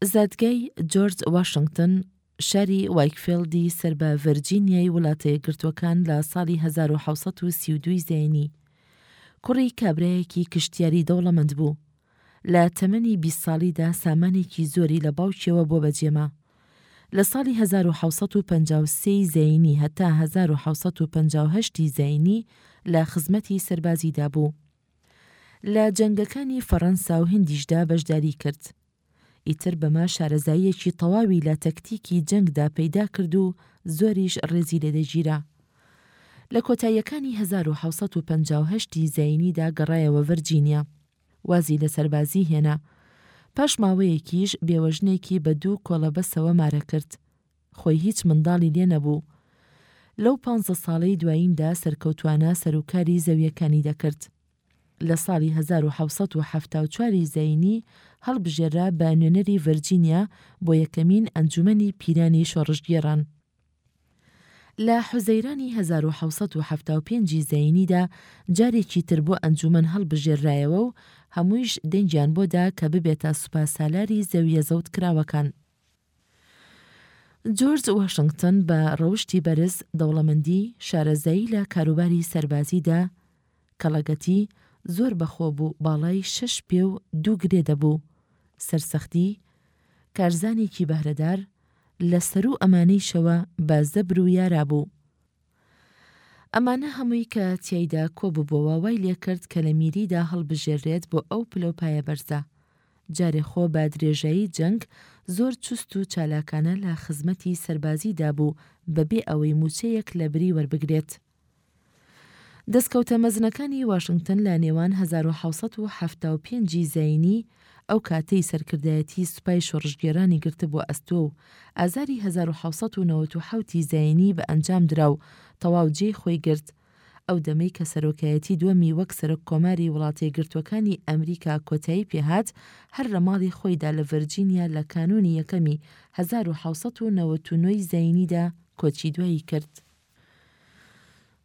زادگای جۆرج واشنگتن، شاری وایکفێلدی سەر بە ڤەرجینیای وڵاتەیەکگرتووەکان لە ساڵی 1732 ی زایینی، کوڕی کابرایەکی کشتیاری دەوڵەمەند بوو. لە تەمەنی بیست ساڵیدا سامانێکی زۆری لە باوکیەوە بۆ بەجێما. لە ساڵی 1753 ی زایینی هەتا 1758 ی زایینی لە خزمەتی سەربازیدا بوو. لە جەنگەکانی فەڕەنسا و هندیشدا بەشداری کرد. ئیتر بەمە شارەزاییەکی تەواوی لە تەکتیکی جەنگدا پەیدا کرد و زۆریش ڕێزی لێ دەگیرا. لە کۆتاییەکانی هەزار و حەوت سەد و پەنجا و هەشت ی زایینیدا گەڕایەوە ڤەرجینیا. وازی لە سەربازی هێنا. پاش ماوەیەکیش بێوەژنێکی بە دوو کۆڵەبەسەوە مارە کرد. خۆی هیچ منداڵی لێ نەبوو. لەو پانزە ساڵەی دواییندا سەرکەوتوانە سەروکاری زەویەکانی دەکرد. لە ساڵی هەزار و حەوت سەد و حەفتا و چوار ی زەینی هەڵبژێررا بە نوێنەری ڤەرجینیا بۆ یەکەمین ئەنجوومەنی پیرانی شۆڕشگێڕان. لە حوزەیرانی هەزار و حەوت سەد و حەفتا و پێنج ی زەینیدا جارێکی تر بۆ ئەنجوومەن هەڵبژێررایەوە و هەموویش دەنگیان بۆ دا کە ببێتە سوپاسالاری زەوییە زەوتکراوەکان. جۆرج واشنگتن بە ڕەوشتی بەرز دەوڵەمەندی شارەزایی لە کاروباری سەربازیدا کەڵەگەتی زۆر بەخۆ بوو باڵای شەش پێ و دوو گرێ دەبوو سەرسەختی کارزانێکی بەهرەدار لە سەروو ئەمانەیشەوە بە زەبر و یارا بوو ئەمانە هەمووی کە تیایدا کۆ ببۆوە وای لێ کرد کە لە میریدا هەڵبژێررێت بۆ ئەو پلە و پایە بەرزە. جارێ خۆ بە درێژایی جەنگ زۆر چوست و چالاکانە لە خزمەتی سەربازیدا بوو بە بێ ئەوەی مووچەیەک لە بری وەربگرێت. دەسکەوتە مەزنەکانی واشنگتن لە نێوان هەزار و حەوت سەد و حەفتا و پێنج ی زایینی ئەو کاتەی سەرکردایەتیی سوپای شۆڕشگێڕانی گرتبووە ئەستۆ و ئازاری هەزار و حەوت سەد و نەوەد و حەوت ی زایینی بە ئەنجام درا و تەواو جێی خۆی گرت، ئەو دەمەی کە سەرۆکایەتی دووەمی وەک سەرۆککۆماری وڵاتەیەکگرتووەکانی ئەمریکا کۆتایی پێ هات، هەر لە ماڵی خۆیدا لە ڤەرجینیا لە کانوونی یەکەمی هەزار و حەوت سەد و نەوەد و نۆ ی زایینیدا کۆچی دوایی کرد.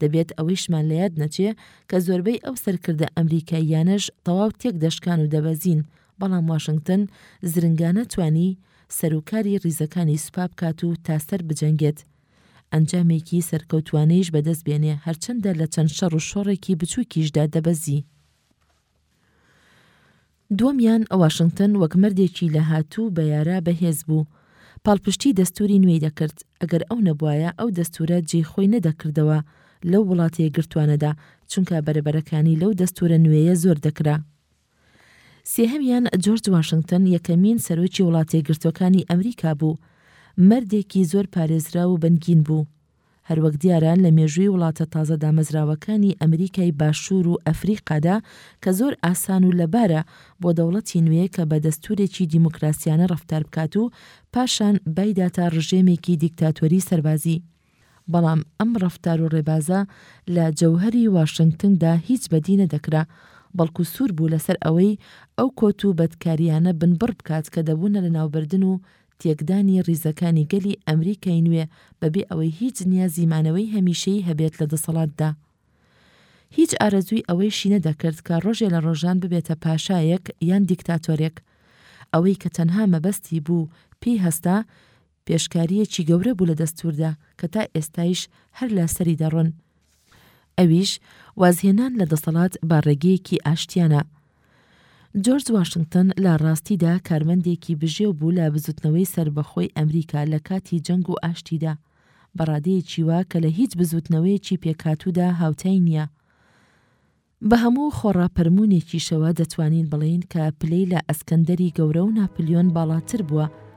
دەبێت ئەوەیشمان لە یاد نەچێ کە زۆربەی ئەو سەرکردە ئەمریکاییانەش تەواو تێک دەشکان و دەبەزین، بەڵام واشنگتن زرنگانە توانی سەروکاری ریزەکانی سوپا بکات و تا سەر بجەنگێت. ئەنجامێکی سەرکەوتوانەیش بەدەست بێنێ هەرچەندە لە چەند شەڕ و شۆڕێکی بچووکیشدا دەبەزی. دووەمیان واشنگتن وەک مەردێکی لەهاتوو بە یارا بە هێز بوو پاڵپشتی دەستوری نوێی دەکرد، ئەگەر ئەو نەبوایە ئەو دەستورە جێی خۆی نەدەکردەوە لەو وڵاتە یەکگرتوانەدا چونکە بەرەبەرەکانی لەو دەستورە نوێیە زۆر دەکرا. سێهەمیان جۆرج واشنگتن یەکەمین سەرۆکی وڵاتە یەکگرتوەکانی ئەمریکا بوو، مەردێکی زۆر پارێزراو و بنگین بوو، هەروەک دیارە لە مێژووی وڵاتە تازە دامەزراوەکانی ئەمریکای باشوور و ئەفریقادا کە زۆر ئاسان و لەبارە بۆ دەوڵەتی نوێ کە بە دەستوورێکی دیموکراسیانە ڕەفتار بکات و پاشان بایداتە ڕژێمێکی دیکتاتۆری سەربازی. بەڵام ئەم ڕەفتار و ڕێبازە لە جەوهەری واشنگتندا هیچ بەدی نەدەکرا، بەڵکو سوور بوو لەسەر ئەوەی ئەو کۆت و بەدکارییانە بنبڕ بکات کە دەبوونە لەناوبردن و تێکدانی ڕیزەکانی گەلی ئەمریکای نوێ بەبێ ئەوەی هیچ نیازی مانەوەی هەمیشەیی هەبێت لە دەسەڵاتدا. هیچ ئارەزووی ئەوەیشی نەدەکرد کە ڕۆژێ لە ڕۆژان ببێتە پاشایەک یان دیکتاتۆرێک. ئەوەی کە تەنها مەبەستی بوو پێی هەستا، پێشکارییەکی گەورە بوو لە دەستووردا کە تا ئێستایش هەر لا سەری دەڕۆن. ئەویش وازهێنان لە دەسەڵات بە ڕێگەیەکی ئاشتیانە. جۆرج واشنتن لە ڕاستیدا کارمەندێکی بژێو بوو لە بزوتنەوەی سەربەخۆی ئەمریکا لە کاتی جەنگ و ئاشتیدا بە ڕادەیەکی وا کە لە هیچ بزوتنەوەیەکی پێکهاتوودا هاوتای نییە بە هەموو خۆڕاپەرمونێکیشەوە دەتوانین بڵێین کە پلەی لە ئەسکەندەری گەورە و ناپلیۆن باڵاتر بووە